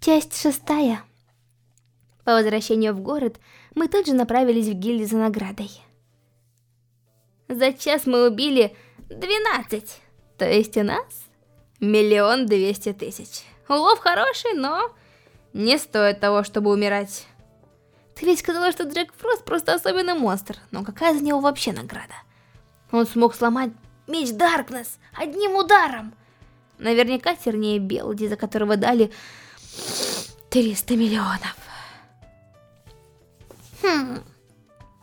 Часть шестая. По возвращению в город мы тут же направились в гильдию за наградой. За час мы убили 12, то есть у нас миллион двести тысяч. Улов хороший, но не стоит того, чтобы умирать. Ты ведь сказала, что Джек Фрост просто особенный монстр, но какая за него вообще награда? Он смог сломать меч Даркнесс одним ударом. Наверняка сильнее Белди, за которого дали 300 миллионов. Хм,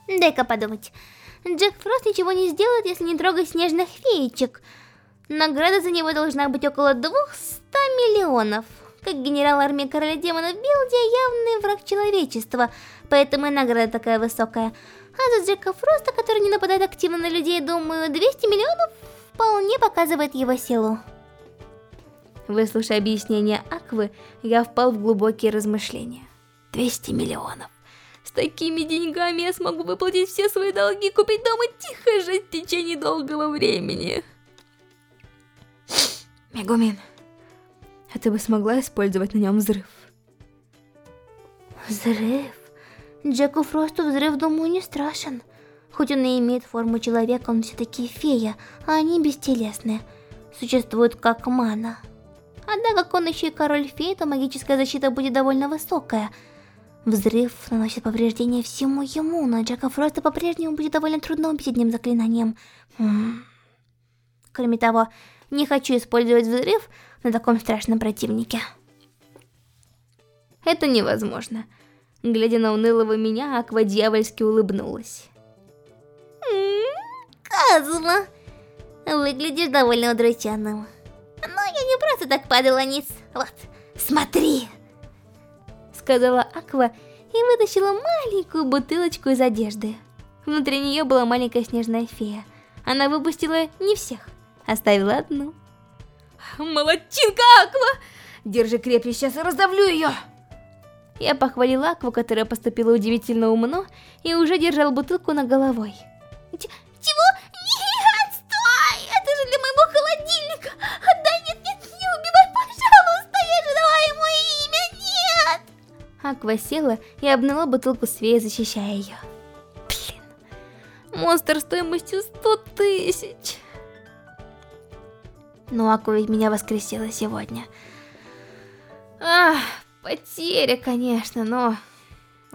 дай-ка подумать. Джек Фрост ничего не сделает, если не трогать снежных феечек. Награда за него должна быть около 200 миллионов. Как генерал армии короля демонов Билди явный враг человечества, поэтому и награда такая высокая. А за Джека Фроста, который не нападает активно на людей, думаю, 200 миллионов вполне показывает его силу. Выслушав объяснение Аквы, я впал в глубокие размышления. 200 миллионов. С такими деньгами я смогу выплатить все свои долги, купить дом и тихо жить в течение долгого времени. Мегумин, а ты бы смогла использовать на нем взрыв? Взрыв? Джеку Фросту взрыв, думаю, не страшен. Хоть он и имеет форму человека, он все-таки фея, а они бестелесные. Существуют как мана. Однако, как он еще и король фей, то магическая защита будет довольно высокая. Взрыв наносит повреждения всему ему, но Джека Фроста по-прежнему будет довольно трудно убить одним заклинанием. Хм. Кроме того, не хочу использовать взрыв на таком страшном противнике. Это невозможно. Глядя на унылого меня, Аква дьявольски улыбнулась. Казума, выглядишь довольно удрученным. Так падала низ. Вот, смотри. Сказала Аква и вытащила маленькую бутылочку из одежды. Внутри нее была маленькая снежная фея. Она выпустила не всех, оставила одну. Молодчинка, Аква! Держи крепче, сейчас я раздавлю ее! Я похвалила Акву, которая поступила удивительно умно, и уже держал бутылку на головой. Аква села и обняла бутылку с феей, защищая ее. Блин, монстр стоимостью 100 тысяч. Но Аква ведь меня воскресила сегодня. Ах, потеря, конечно, но...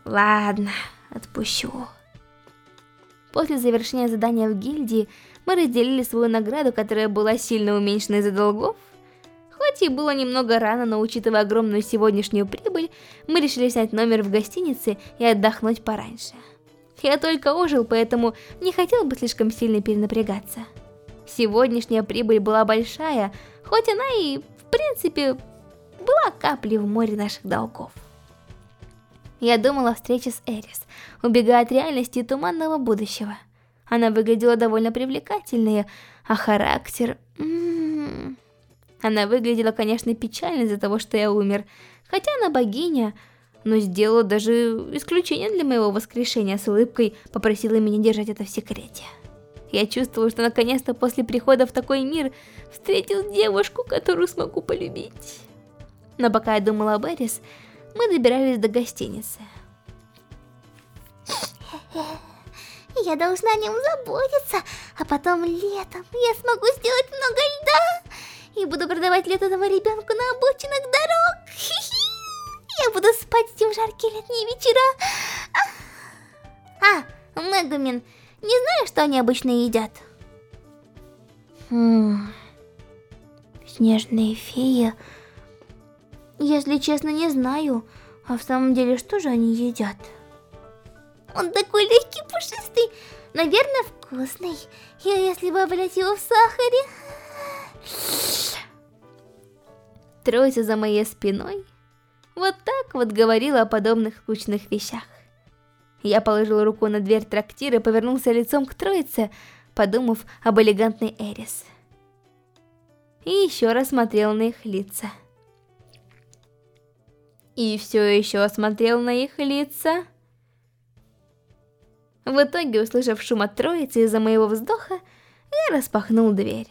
Ладно, отпущу. После завершения задания в гильдии, мы разделили свою награду, которая была сильно уменьшена из-за долгов. Хоть и было немного рано, но учитывая огромную сегодняшнюю прибыль, мы решили снять номер в гостинице и отдохнуть пораньше. Я только ожил, поэтому не хотел бы слишком сильно перенапрягаться. Сегодняшняя прибыль была большая, хоть она и, в принципе, была каплей в море наших долгов. Я думала о встрече с Эрис, убегая от реальности и туманного будущего. Она выглядела довольно привлекательной, а характер... М. Она выглядела, конечно, печально из-за того, что я умер, хотя она богиня, но сделала даже исключение для моего воскрешения с улыбкой, попросила меня держать это в секрете. Я чувствовала, что наконец-то после прихода в такой мир встретил девушку, которую смогу полюбить. Но пока я думала об Эрис, мы добирались до гостиницы. Я должна о нем заботиться, а потом летом я смогу сделать много льда и буду продавать лед этого ребенка на обочинах дорог. Я буду спать с ним в жаркие летние вечера. А, Мегумин, не знаю, что они обычно едят? Хм... Снежные феи... Если честно, не знаю. А в самом деле, что же они едят? Он такой легкий, пушистый. Наверное, вкусный. И если бы облять его в сахаре... Троица за моей спиной вот так вот говорила о подобных скучных вещах. Я положил руку на дверь трактира и повернулся лицом к троице, подумав об элегантной Эрис. И еще раз смотрел на их лица. И все еще смотрел на их лица. В итоге, услышав шум от троицы из-за моего вздоха, я распахнул дверь.